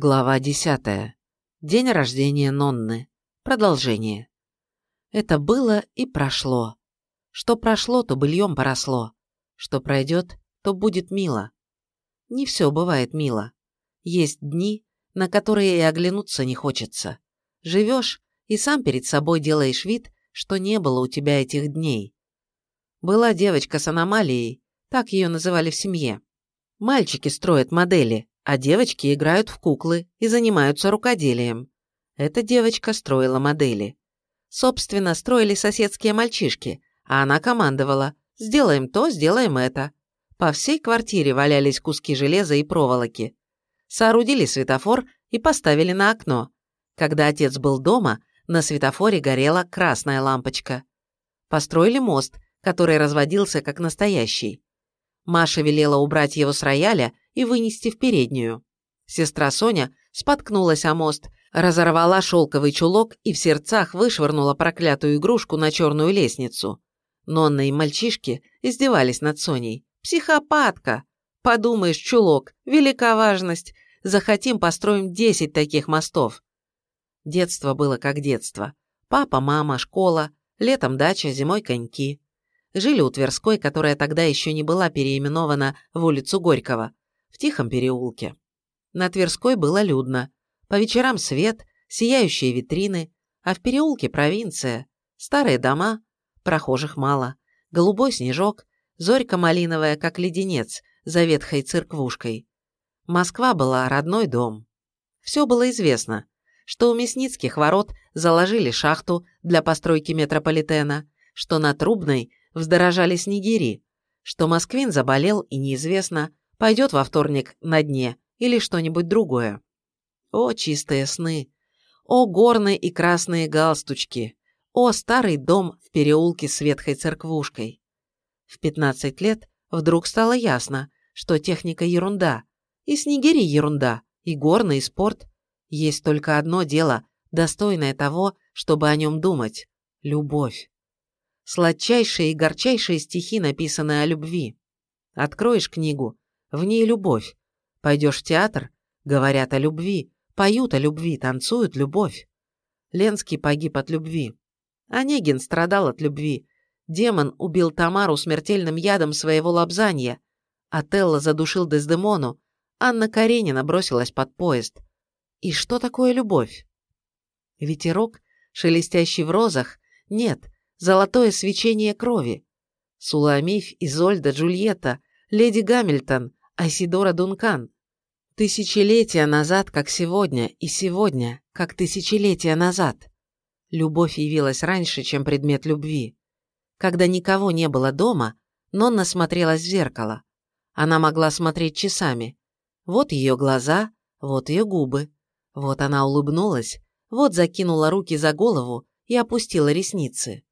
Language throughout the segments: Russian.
Глава 10. День рождения Нонны. Продолжение. Это было и прошло. Что прошло, то быльем поросло. Что пройдет, то будет мило. Не все бывает мило. Есть дни, на которые и оглянуться не хочется. Живешь и сам перед собой делаешь вид, что не было у тебя этих дней. Была девочка с аномалией, так ее называли в семье. Мальчики строят модели, а девочки играют в куклы и занимаются рукоделием. Эта девочка строила модели. Собственно, строили соседские мальчишки, а она командовала «сделаем то, сделаем это». По всей квартире валялись куски железа и проволоки. Соорудили светофор и поставили на окно. Когда отец был дома, на светофоре горела красная лампочка. Построили мост, который разводился как настоящий. Маша велела убрать его с рояля и вынести в переднюю. Сестра Соня споткнулась о мост, разорвала шелковый чулок и в сердцах вышвырнула проклятую игрушку на черную лестницу. Нонна и мальчишки издевались над Соней. «Психопатка! Подумаешь, чулок, велика важность. Захотим, построим десять таких мостов». Детство было как детство. Папа, мама, школа, летом дача, зимой коньки. Жили у Тверской, которая тогда еще не была переименована в улицу Горького в тихом переулке. На Тверской было людно. По вечерам свет, сияющие витрины, а в переулке провинция, старые дома, прохожих мало, голубой снежок, зорька малиновая, как леденец, за ветхой церквушкой. Москва была родной дом. Все было известно, что у Мясницких ворот заложили шахту для постройки метрополитена, что на Трубной вздорожали снегири, что Москвин заболел и неизвестно, Пойдет во вторник на дне или что-нибудь другое. О, чистые сны! О, горные и красные галстучки! О, старый дом в переулке с ветхой церквушкой! В 15 лет вдруг стало ясно, что техника ерунда, и снегири ерунда, и горный, спорт. Есть только одно дело, достойное того, чтобы о нем думать – любовь. Сладчайшие и горчайшие стихи, написанные о любви. Откроешь книгу, в ней любовь. Пойдешь в театр, говорят о любви, поют о любви, танцуют любовь. Ленский погиб от любви. Онегин страдал от любви. Демон убил Тамару смертельным ядом своего лобзанья. Отелло задушил Дездемону. Анна Каренина бросилась под поезд. И что такое любовь? Ветерок, шелестящий в розах, нет, золотое свечение крови. Суламиф, Изольда, Джульетта, леди Гамильтон, Айсидора Дункан. Тысячелетия назад, как сегодня, и сегодня, как тысячелетия назад. Любовь явилась раньше, чем предмет любви. Когда никого не было дома, Нонна смотрелась в зеркало. Она могла смотреть часами. Вот ее глаза, вот ее губы. Вот она улыбнулась, вот закинула руки за голову и опустила ресницы.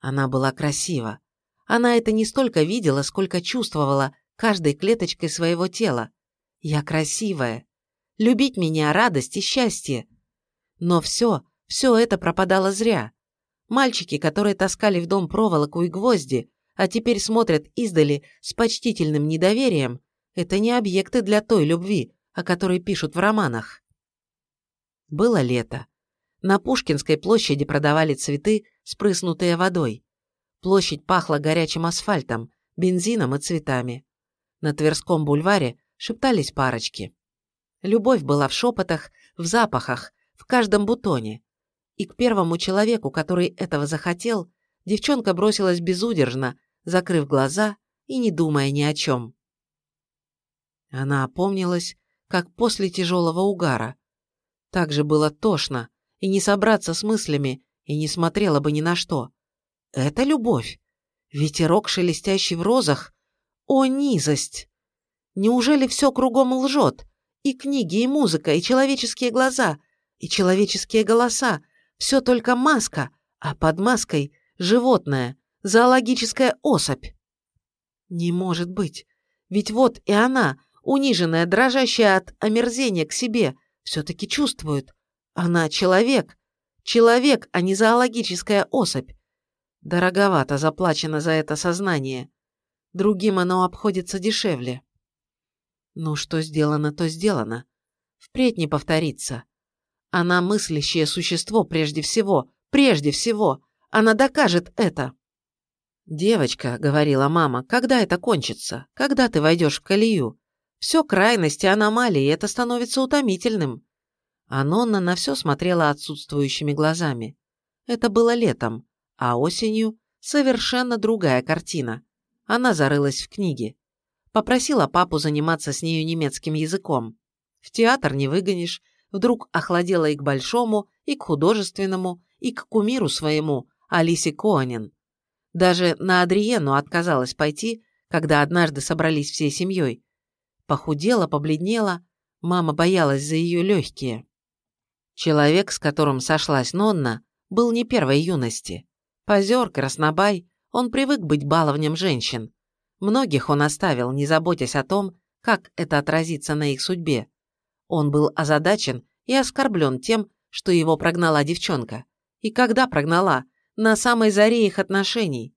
Она была красива. Она это не столько видела, сколько чувствовала каждой клеточкой своего тела. Я красивая. Любить меня – радость и счастье. Но все, все это пропадало зря. Мальчики, которые таскали в дом проволоку и гвозди, а теперь смотрят издали с почтительным недоверием, это не объекты для той любви, о которой пишут в романах. Было лето. На Пушкинской площади продавали цветы, спрыснутые водой. Площадь пахла горячим асфальтом, бензином и цветами. На Тверском бульваре шептались парочки. Любовь была в шепотах, в запахах, в каждом бутоне. И к первому человеку, который этого захотел, девчонка бросилась безудержно, закрыв глаза и не думая ни о чем. Она опомнилась, как после тяжелого угара. Так же было тошно, и не собраться с мыслями, и не смотрела бы ни на что. Это любовь. Ветерок, шелестящий в розах, о, низость! Неужели все кругом лжет? И книги, и музыка, и человеческие глаза, и человеческие голоса. Все только маска, а под маской — животное, зоологическая особь. Не может быть. Ведь вот и она, униженная, дрожащая от омерзения к себе, все-таки чувствует. Она человек. Человек, а не зоологическая особь. Дороговато заплачено за это сознание. Другим оно обходится дешевле. Ну, что сделано, то сделано. Впредь не повторится. Она мыслящее существо прежде всего, прежде всего. Она докажет это. «Девочка», — говорила мама, — «когда это кончится? Когда ты войдешь в колею? Все крайности, аномалии, это становится утомительным». А на все смотрела отсутствующими глазами. Это было летом, а осенью совершенно другая картина. Она зарылась в книги. Попросила папу заниматься с нею немецким языком. В театр не выгонишь, вдруг охладела и к большому, и к художественному, и к кумиру своему, Алисе Коанин. Даже на Адриену отказалась пойти, когда однажды собрались всей семьей. Похудела, побледнела, мама боялась за ее легкие. Человек, с которым сошлась Нонна, был не первой юности. Позер, краснобай, он привык быть баловнем женщин. Многих он оставил, не заботясь о том, как это отразится на их судьбе. Он был озадачен и оскорблен тем, что его прогнала девчонка. И когда прогнала? На самой заре их отношений.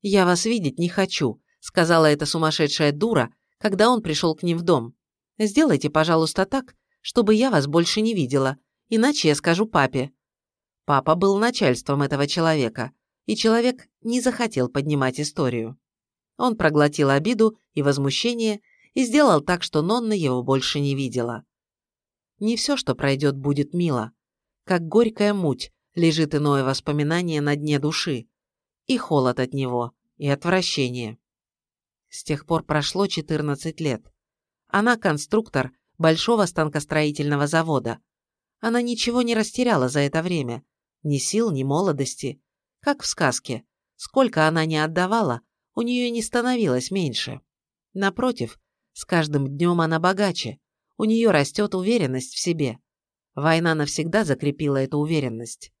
«Я вас видеть не хочу», — сказала эта сумасшедшая дура, когда он пришел к ним в дом. «Сделайте, пожалуйста, так, чтобы я вас больше не видела, иначе я скажу папе». Папа был начальством этого человека, и человек не захотел поднимать историю. Он проглотил обиду и возмущение и сделал так, что Нонна его больше не видела. Не все, что пройдет, будет мило. Как горькая муть лежит иное воспоминание на дне души. И холод от него, и отвращение. С тех пор прошло 14 лет. Она конструктор большого станкостроительного завода. Она ничего не растеряла за это время. Ни сил, ни молодости. Как в сказке. Сколько она не отдавала, у нее не становилось меньше. Напротив, с каждым днем она богаче, у нее растет уверенность в себе. Война навсегда закрепила эту уверенность.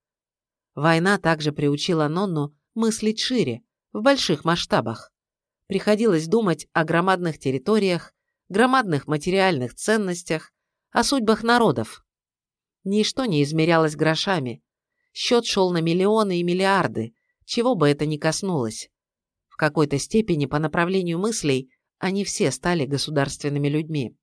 Война также приучила Нонну мыслить шире, в больших масштабах. Приходилось думать о громадных территориях, громадных материальных ценностях, о судьбах народов. Ничто не измерялось грошами. Счет шел на миллионы и миллиарды, чего бы это ни коснулось. В какой-то степени по направлению мыслей они все стали государственными людьми.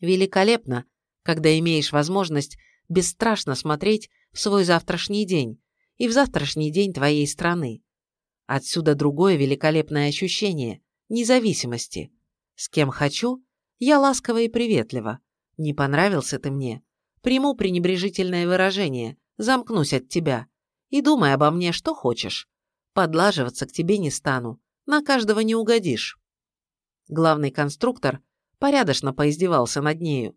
Великолепно, когда имеешь возможность бесстрашно смотреть в свой завтрашний день и в завтрашний день твоей страны. Отсюда другое великолепное ощущение – независимости. С кем хочу, я ласково и приветливо. Не понравился ты мне. Приму пренебрежительное выражение, замкнусь от тебя. И думай обо мне, что хочешь. Подлаживаться к тебе не стану, на каждого не угодишь. Главный конструктор порядочно поиздевался над нею.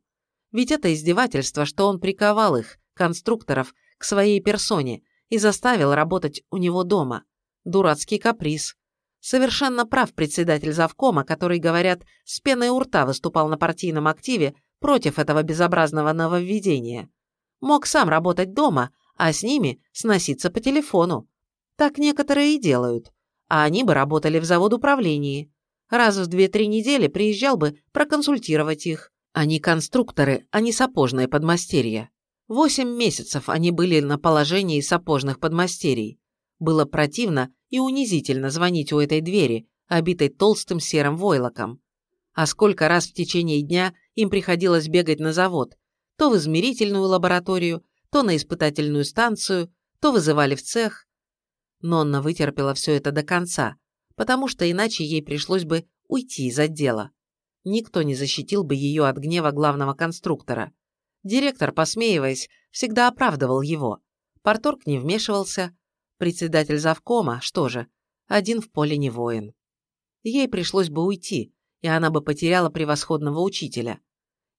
Ведь это издевательство, что он приковал их, конструкторов, к своей персоне и заставил работать у него дома. Дурацкий каприз. Совершенно прав председатель завкома, который, говорят, с пеной у рта выступал на партийном активе против этого безобразного нововведения. Мог сам работать дома, а с ними сноситься по телефону. Так некоторые и делают. А они бы работали в завод управлении. Раз в две-три недели приезжал бы проконсультировать их. Они конструкторы, а не сапожные подмастерья. Восемь месяцев они были на положении сапожных подмастерий. Было противно и унизительно звонить у этой двери, обитой толстым серым войлоком. А сколько раз в течение дня им приходилось бегать на завод, то в измерительную лабораторию, то на испытательную станцию, то вызывали в цех. Нонна вытерпела все это до конца, потому что иначе ей пришлось бы уйти из отдела. Никто не защитил бы ее от гнева главного конструктора. Директор, посмеиваясь, всегда оправдывал его. Порторг не вмешивался. Председатель завкома, что же, один в поле не воин. Ей пришлось бы уйти, и она бы потеряла превосходного учителя.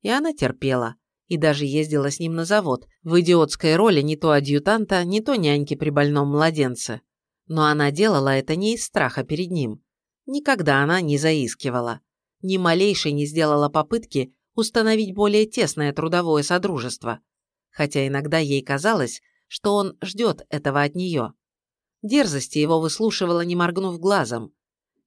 И она терпела, и даже ездила с ним на завод, в идиотской роли не то адъютанта, не то няньки при больном младенце. Но она делала это не из страха перед ним. Никогда она не заискивала. Ни малейшей не сделала попытки установить более тесное трудовое содружество, хотя иногда ей казалось, что он ждет этого от нее. Дерзости его выслушивала, не моргнув глазом.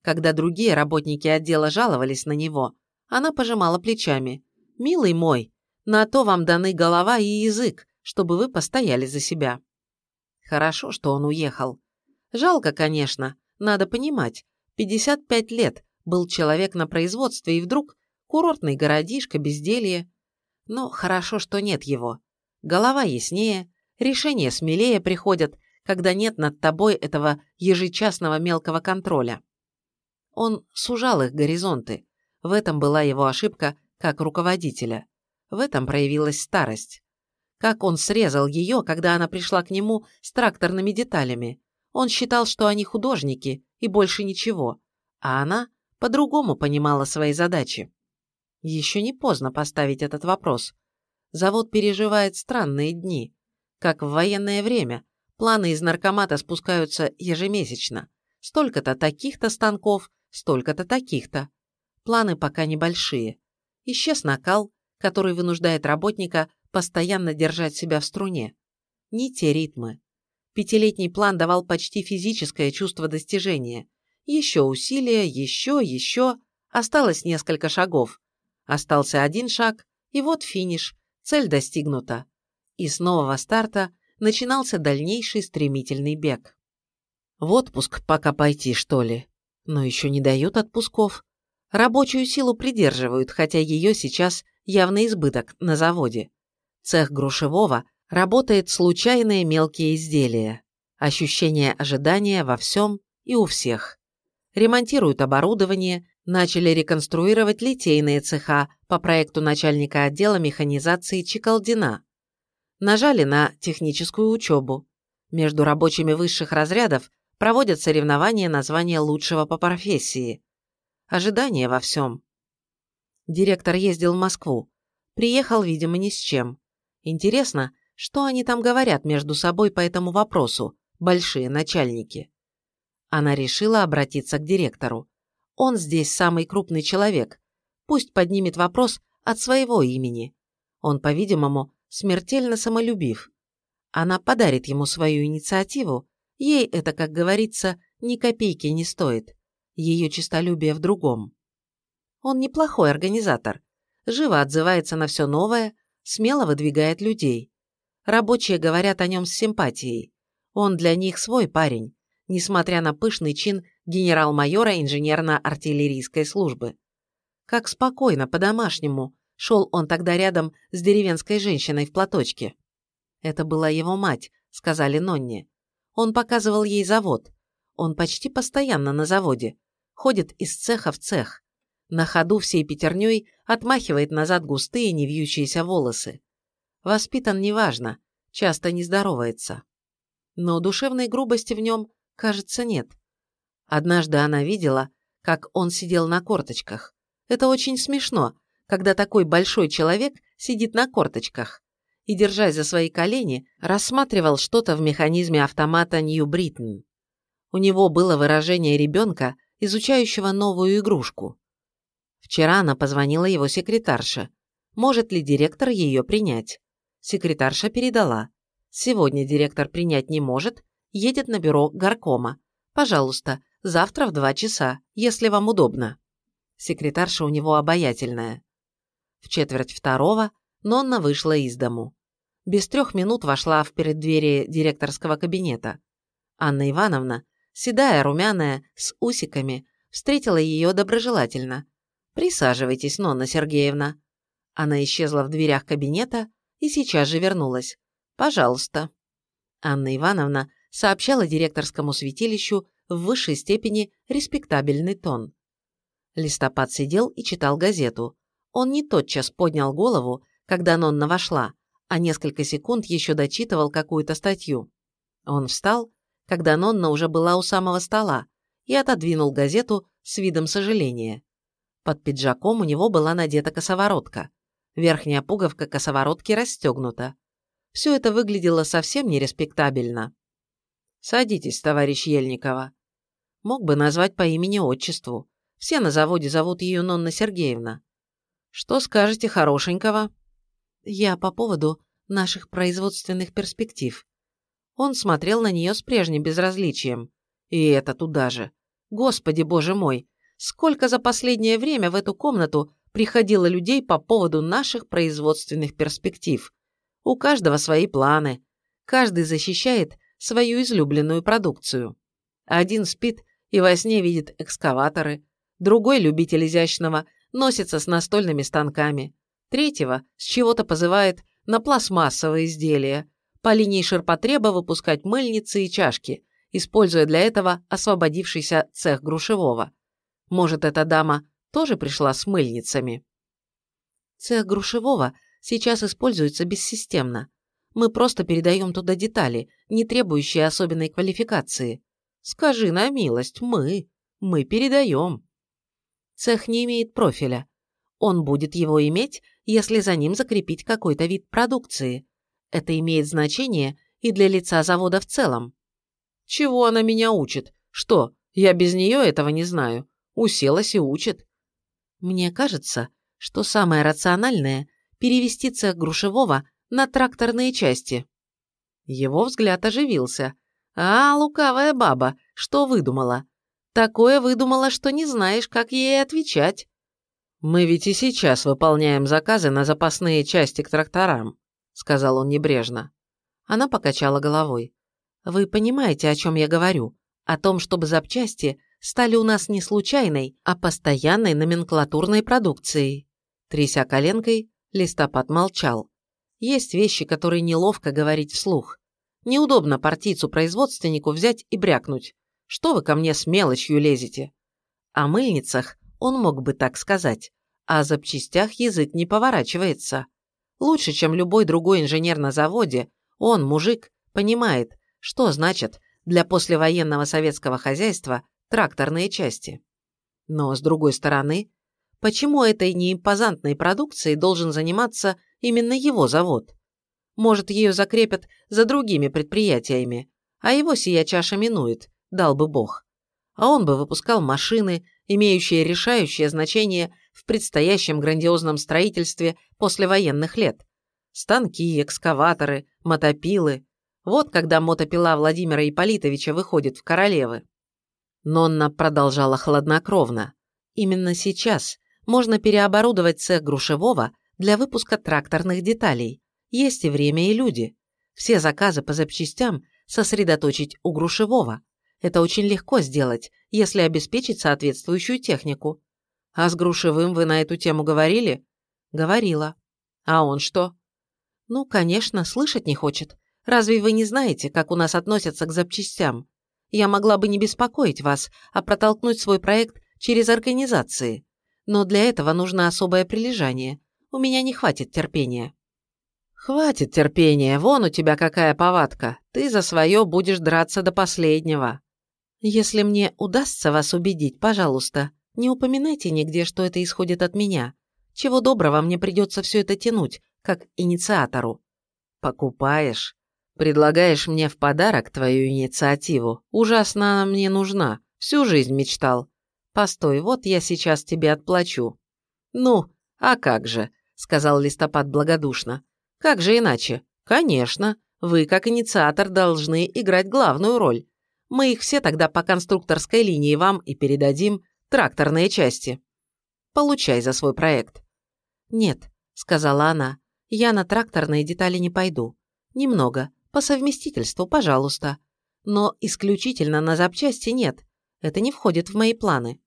Когда другие работники отдела жаловались на него, она пожимала плечами. «Милый мой, на то вам даны голова и язык, чтобы вы постояли за себя». Хорошо, что он уехал. Жалко, конечно, надо понимать. 55 лет был человек на производстве, и вдруг курортный городишко, безделье. Но хорошо, что нет его. Голова яснее, решения смелее приходят, когда нет над тобой этого ежечасного мелкого контроля. Он сужал их горизонты. В этом была его ошибка как руководителя. В этом проявилась старость. Как он срезал ее, когда она пришла к нему с тракторными деталями. Он считал, что они художники и больше ничего, а она по-другому понимала свои задачи. Еще не поздно поставить этот вопрос. Завод переживает странные дни. Как в военное время, планы из наркомата спускаются ежемесячно. Столько-то таких-то станков, столько-то таких-то. Планы пока небольшие. Исчез накал, который вынуждает работника постоянно держать себя в струне. Не те ритмы. Пятилетний план давал почти физическое чувство достижения. Еще усилия, еще, еще. Осталось несколько шагов. Остался один шаг, и вот финиш. Цель достигнута. И с нового старта начинался дальнейший стремительный бег. В отпуск пока пойти, что ли? Но еще не дают отпусков. Рабочую силу придерживают, хотя ее сейчас явный избыток на заводе. Цех Грушевого работает случайные мелкие изделия. Ощущение ожидания во всем и у всех. Ремонтируют оборудование, начали реконструировать литейные цеха по проекту начальника отдела механизации Чекалдина. Нажали на техническую учебу. Между рабочими высших разрядов проводят соревнования на звание лучшего по профессии. Ожидание во всем. Директор ездил в Москву. Приехал, видимо, ни с чем. Интересно, что они там говорят между собой по этому вопросу, большие начальники? Она решила обратиться к директору. Он здесь самый крупный человек. Пусть поднимет вопрос от своего имени. Он, по-видимому, смертельно самолюбив. Она подарит ему свою инициативу, ей это, как говорится, ни копейки не стоит. Ее честолюбие в другом. Он неплохой организатор. Живо отзывается на все новое, смело выдвигает людей. Рабочие говорят о нем с симпатией. Он для них свой парень, несмотря на пышный чин генерал-майора инженерно-артиллерийской службы. Как спокойно, по-домашнему, шел он тогда рядом с деревенской женщиной в платочке. Это была его мать, сказали Нонне. Он показывал ей завод. Он почти постоянно на заводе. Ходит из цеха в цех. На ходу всей пятерней отмахивает назад густые невьющиеся волосы. Воспитан неважно, часто не здоровается. Но душевной грубости в нем, кажется, нет. Однажды она видела, как он сидел на корточках. Это очень смешно, когда такой большой человек сидит на корточках и, держась за свои колени, рассматривал что-то в механизме автомата Нью Бриттон. У него было выражение ребенка, изучающего новую игрушку. Вчера она позвонила его секретарше. Может ли директор ее принять? Секретарша передала. Сегодня директор принять не может, едет на бюро горкома. Пожалуйста, завтра в два часа, если вам удобно. Секретарша у него обаятельная. В четверть второго Нонна вышла из дому. Без трех минут вошла в преддверие директорского кабинета. Анна Ивановна, седая, румяная, с усиками, встретила ее доброжелательно. «Присаживайтесь, Нонна Сергеевна». Она исчезла в дверях кабинета и сейчас же вернулась. «Пожалуйста». Анна Ивановна сообщала директорскому святилищу в высшей степени респектабельный тон. Листопад сидел и читал газету. Он не тотчас поднял голову, когда Нонна вошла, а несколько секунд еще дочитывал какую-то статью. Он встал, когда Нонна уже была у самого стола, и отодвинул газету с видом сожаления. Под пиджаком у него была надета косоворотка. Верхняя пуговка косоворотки расстегнута. Все это выглядело совсем нереспектабельно. «Садитесь, товарищ Ельникова». Мог бы назвать по имени-отчеству. Все на заводе зовут ее Нонна Сергеевна. «Что скажете хорошенького?» «Я по поводу наших производственных перспектив». Он смотрел на нее с прежним безразличием. И это туда же. Господи, боже мой, сколько за последнее время в эту комнату приходило людей по поводу наших производственных перспектив. У каждого свои планы. Каждый защищает свою излюбленную продукцию. Один спит и во сне видит экскаваторы, другой, любитель изящного, носится с настольными станками, Третьего с чего-то позывает на пластмассовые изделия, по линии ширпотреба выпускать мыльницы и чашки, используя для этого освободившийся цех Грушевого. Может, эта дама тоже пришла с мыльницами? Цех Грушевого сейчас используется бессистемно. Мы просто передаем туда детали, не требующие особенной квалификации. Скажи на милость, мы, мы передаем. Цех не имеет профиля. Он будет его иметь, если за ним закрепить какой-то вид продукции. Это имеет значение и для лица завода в целом. Чего она меня учит? Что, я без нее этого не знаю? Уселась и учит. Мне кажется, что самое рациональное – перевести цех Грушевого на тракторные части. Его взгляд оживился. «А, лукавая баба, что выдумала? Такое выдумала, что не знаешь, как ей отвечать». «Мы ведь и сейчас выполняем заказы на запасные части к тракторам», – сказал он небрежно. Она покачала головой. «Вы понимаете, о чем я говорю? О том, чтобы запчасти стали у нас не случайной, а постоянной номенклатурной продукцией». Тряся коленкой, листопад молчал. Есть вещи, которые неловко говорить вслух. Неудобно партийцу-производственнику взять и брякнуть. Что вы ко мне с мелочью лезете? О мыльницах он мог бы так сказать, а о запчастях язык не поворачивается. Лучше, чем любой другой инженер на заводе, он, мужик, понимает, что значит для послевоенного советского хозяйства тракторные части. Но, с другой стороны, почему этой неимпозантной продукцией должен заниматься именно его завод? Может, ее закрепят за другими предприятиями, а его сия чаша минует, дал бы бог. А он бы выпускал машины, имеющие решающее значение в предстоящем грандиозном строительстве послевоенных лет. Станки, экскаваторы, мотопилы. Вот когда мотопила Владимира Ипполитовича выходит в королевы. Нонна продолжала хладнокровно. Именно сейчас можно переоборудовать цех Грушевого для выпуска тракторных деталей. Есть и время, и люди. Все заказы по запчастям сосредоточить у Грушевого. Это очень легко сделать, если обеспечить соответствующую технику. А с Грушевым вы на эту тему говорили? Говорила. А он что? Ну, конечно, слышать не хочет. Разве вы не знаете, как у нас относятся к запчастям? Я могла бы не беспокоить вас, а протолкнуть свой проект через организации. Но для этого нужно особое прилежание. У меня не хватит терпения. Хватит терпения, вон у тебя какая повадка. Ты за свое будешь драться до последнего. Если мне удастся вас убедить, пожалуйста, не упоминайте нигде, что это исходит от меня. Чего доброго мне придется все это тянуть, как инициатору. Покупаешь? Предлагаешь мне в подарок твою инициативу. Ужасно она мне нужна. Всю жизнь мечтал. Постой, вот я сейчас тебе отплачу. Ну, а как же, сказал Листопад благодушно. Как же иначе? Конечно, вы, как инициатор, должны играть главную роль. Мы их все тогда по конструкторской линии вам и передадим, тракторные части. Получай за свой проект. Нет, сказала она, я на тракторные детали не пойду. Немного, по совместительству, пожалуйста. Но исключительно на запчасти нет. Это не входит в мои планы.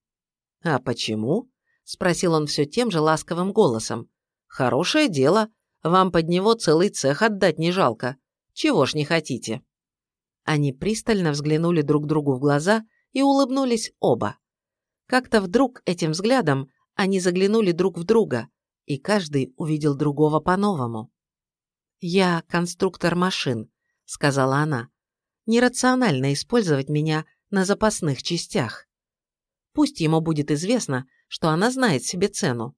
А почему? Спросил он все тем же ласковым голосом. Хорошее дело. Вам под него целый цех отдать не жалко. Чего ж не хотите? Они пристально взглянули друг другу в глаза и улыбнулись оба. Как-то вдруг этим взглядом они заглянули друг в друга, и каждый увидел другого по-новому. «Я конструктор машин», — сказала она. «Нерационально использовать меня на запасных частях. Пусть ему будет известно, что она знает себе цену».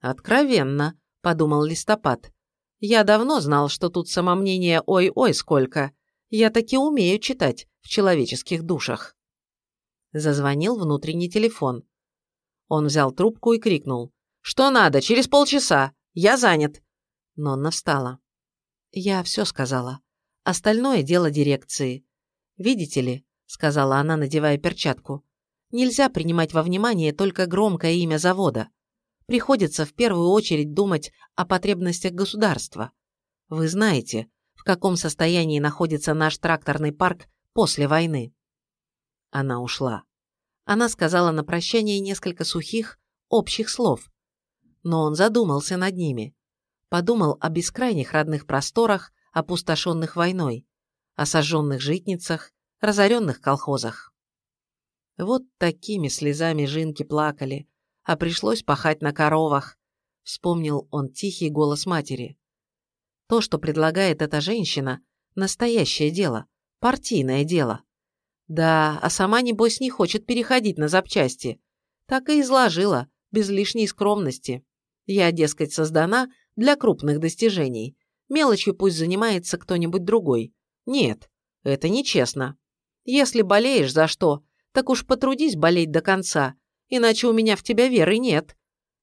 «Откровенно», — подумал Листопад. «Я давно знал, что тут самомнение ой-ой сколько. Я таки умею читать в человеческих душах». Зазвонил внутренний телефон. Он взял трубку и крикнул. «Что надо? Через полчаса! Я занят!» Нонна встала. «Я все сказала. Остальное дело дирекции. Видите ли, — сказала она, надевая перчатку, — нельзя принимать во внимание только громкое имя завода. Приходится в первую очередь думать о потребностях государства. Вы знаете, в каком состоянии находится наш тракторный парк после войны. Она ушла. Она сказала на прощание несколько сухих, общих слов. Но он задумался над ними. Подумал о бескрайних родных просторах, опустошенных войной, о сожженных житницах, разоренных колхозах. Вот такими слезами жинки плакали, а пришлось пахать на коровах, вспомнил он тихий голос матери. То, что предлагает эта женщина, настоящее дело, партийное дело. Да, а сама, небось, не хочет переходить на запчасти. Так и изложила, без лишней скромности. Я, дескать, создана для крупных достижений. Мелочью пусть занимается кто-нибудь другой. Нет, это нечестно. Если болеешь за что, так уж потрудись болеть до конца, иначе у меня в тебя веры нет.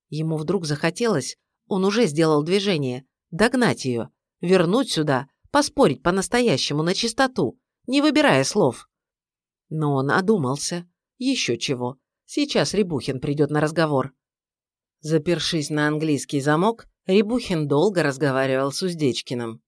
Ему вдруг захотелось, он уже сделал движение, догнать ее, вернуть сюда, поспорить по-настоящему на чистоту, не выбирая слов. Но он одумался. Еще чего. Сейчас Рябухин придет на разговор. Запершись на английский замок, Рябухин долго разговаривал с Уздечкиным.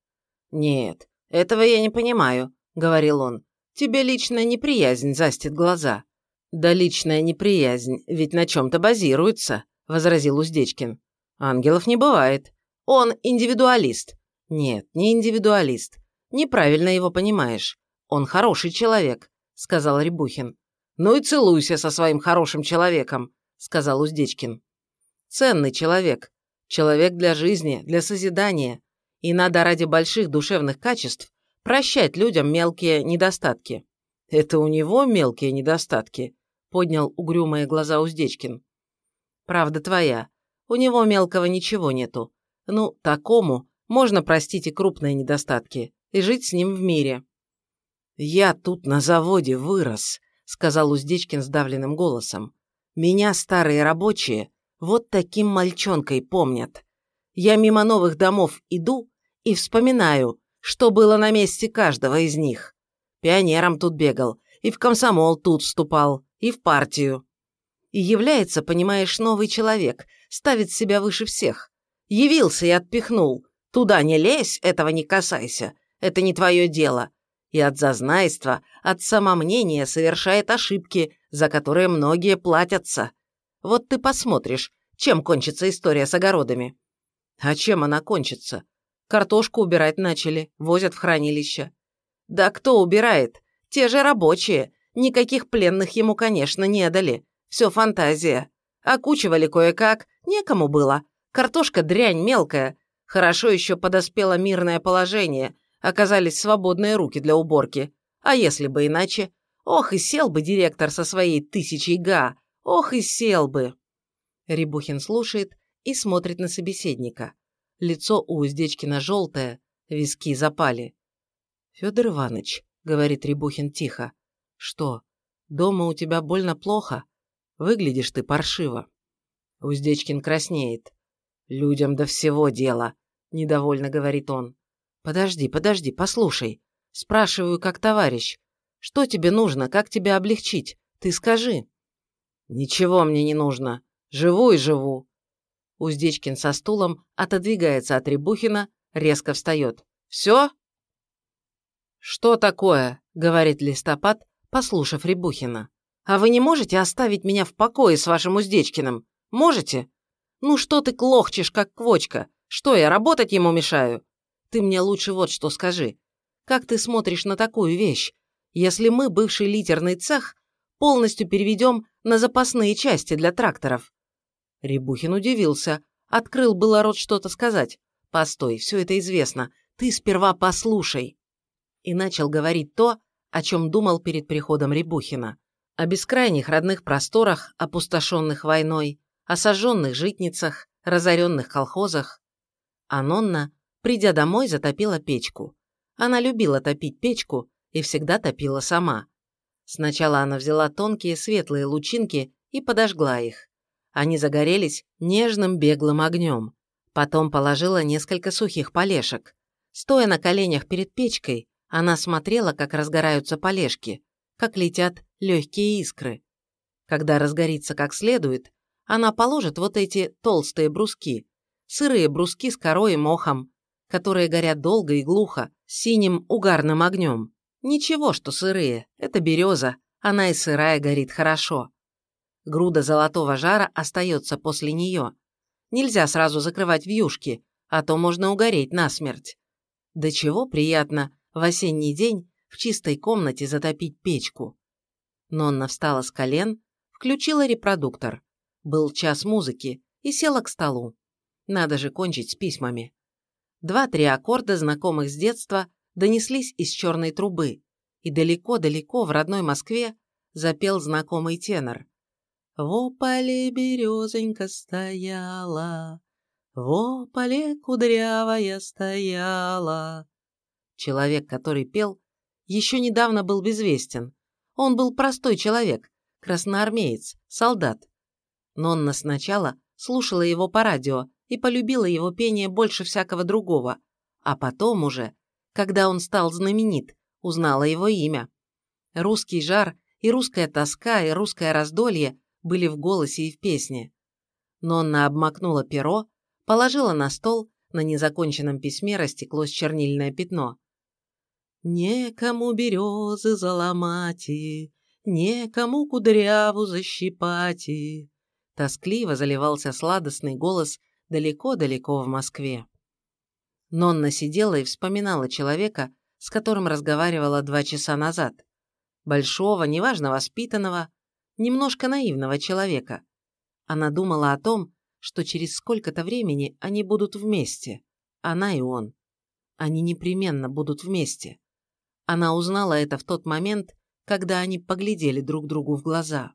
«Нет, этого я не понимаю», — говорил он. «Тебе личная неприязнь застит глаза». «Да личная неприязнь ведь на чем-то базируется», — возразил Уздечкин. «Ангелов не бывает. Он индивидуалист». «Нет, не индивидуалист. Неправильно его понимаешь. Он хороший человек сказал Рябухин. «Ну и целуйся со своим хорошим человеком», — сказал Уздечкин. «Ценный человек. Человек для жизни, для созидания. И надо ради больших душевных качеств прощать людям мелкие недостатки». «Это у него мелкие недостатки», — поднял угрюмые глаза Уздечкин. «Правда твоя. У него мелкого ничего нету. Ну, такому можно простить и крупные недостатки, и жить с ним в мире». «Я тут на заводе вырос», — сказал Уздечкин сдавленным голосом. «Меня старые рабочие вот таким мальчонкой помнят. Я мимо новых домов иду и вспоминаю, что было на месте каждого из них. Пионером тут бегал, и в комсомол тут вступал, и в партию. И является, понимаешь, новый человек, ставит себя выше всех. Явился и отпихнул. Туда не лезь, этого не касайся, это не твое дело и от зазнайства, от самомнения совершает ошибки, за которые многие платятся. Вот ты посмотришь, чем кончится история с огородами. А чем она кончится? Картошку убирать начали, возят в хранилище. Да кто убирает? Те же рабочие. Никаких пленных ему, конечно, не дали. Все фантазия. Окучивали кое-как, некому было. Картошка дрянь мелкая. Хорошо еще подоспело мирное положение – оказались свободные руки для уборки. А если бы иначе? Ох, и сел бы директор со своей тысячей га! Ох, и сел бы!» Рябухин слушает и смотрит на собеседника. Лицо у Уздечкина желтое, виски запали. «Федор Иванович», — говорит Рябухин тихо, — «что, дома у тебя больно плохо? Выглядишь ты паршиво». Уздечкин краснеет. «Людям до всего дела», — недовольно говорит он. «Подожди, подожди, послушай. Спрашиваю как товарищ. Что тебе нужно, как тебя облегчить? Ты скажи». «Ничего мне не нужно. Живу и живу». Уздечкин со стулом отодвигается от Рябухина, резко встает. «Все?» «Что такое?» — говорит Листопад, послушав Рябухина. «А вы не можете оставить меня в покое с вашим Уздечкиным? Можете? Ну что ты клохчешь, как квочка? Что, я работать ему мешаю? Ты мне лучше вот что скажи. Как ты смотришь на такую вещь? Если мы, бывший литерный цех, полностью переведем на запасные части для тракторов?» Рябухин удивился. Открыл было рот что-то сказать. «Постой, все это известно. Ты сперва послушай». И начал говорить то, о чем думал перед приходом Рябухина. О бескрайних родных просторах, опустошенных войной, о сожженных житницах, разоренных колхозах. А Нонна Придя домой, затопила печку. Она любила топить печку и всегда топила сама. Сначала она взяла тонкие светлые лучинки и подожгла их. Они загорелись нежным беглым огнем. Потом положила несколько сухих полешек. Стоя на коленях перед печкой, она смотрела, как разгораются полешки, как летят легкие искры. Когда разгорится как следует, она положит вот эти толстые бруски, сырые бруски с корой и мохом, которые горят долго и глухо, синим угарным огнем. Ничего, что сырые, это береза, она и сырая горит хорошо. Груда золотого жара остается после нее. Нельзя сразу закрывать вьюшки, а то можно угореть насмерть. До чего приятно в осенний день в чистой комнате затопить печку. Нонна встала с колен, включила репродуктор. Был час музыки и села к столу. Надо же кончить с письмами. Два-три аккорда, знакомых с детства, донеслись из черной трубы, и далеко-далеко в родной Москве запел знакомый тенор. «Во поле березонька стояла, во поле кудрявая стояла». Человек, который пел, еще недавно был безвестен. Он был простой человек, красноармеец, солдат. Нонна сначала слушала его по радио и полюбила его пение больше всякого другого, а потом уже, когда он стал знаменит, узнала его имя. Русский жар и русская тоска и русское раздолье были в голосе и в песне. Нонна обмакнула перо, положила на стол, на незаконченном письме растеклось чернильное пятно. «Некому березы заломати, некому кудряву защипати», тоскливо заливался сладостный голос далеко-далеко в Москве. Нонна сидела и вспоминала человека, с которым разговаривала два часа назад. Большого, неважно воспитанного, немножко наивного человека. Она думала о том, что через сколько-то времени они будут вместе, она и он. Они непременно будут вместе. Она узнала это в тот момент, когда они поглядели друг другу в глаза.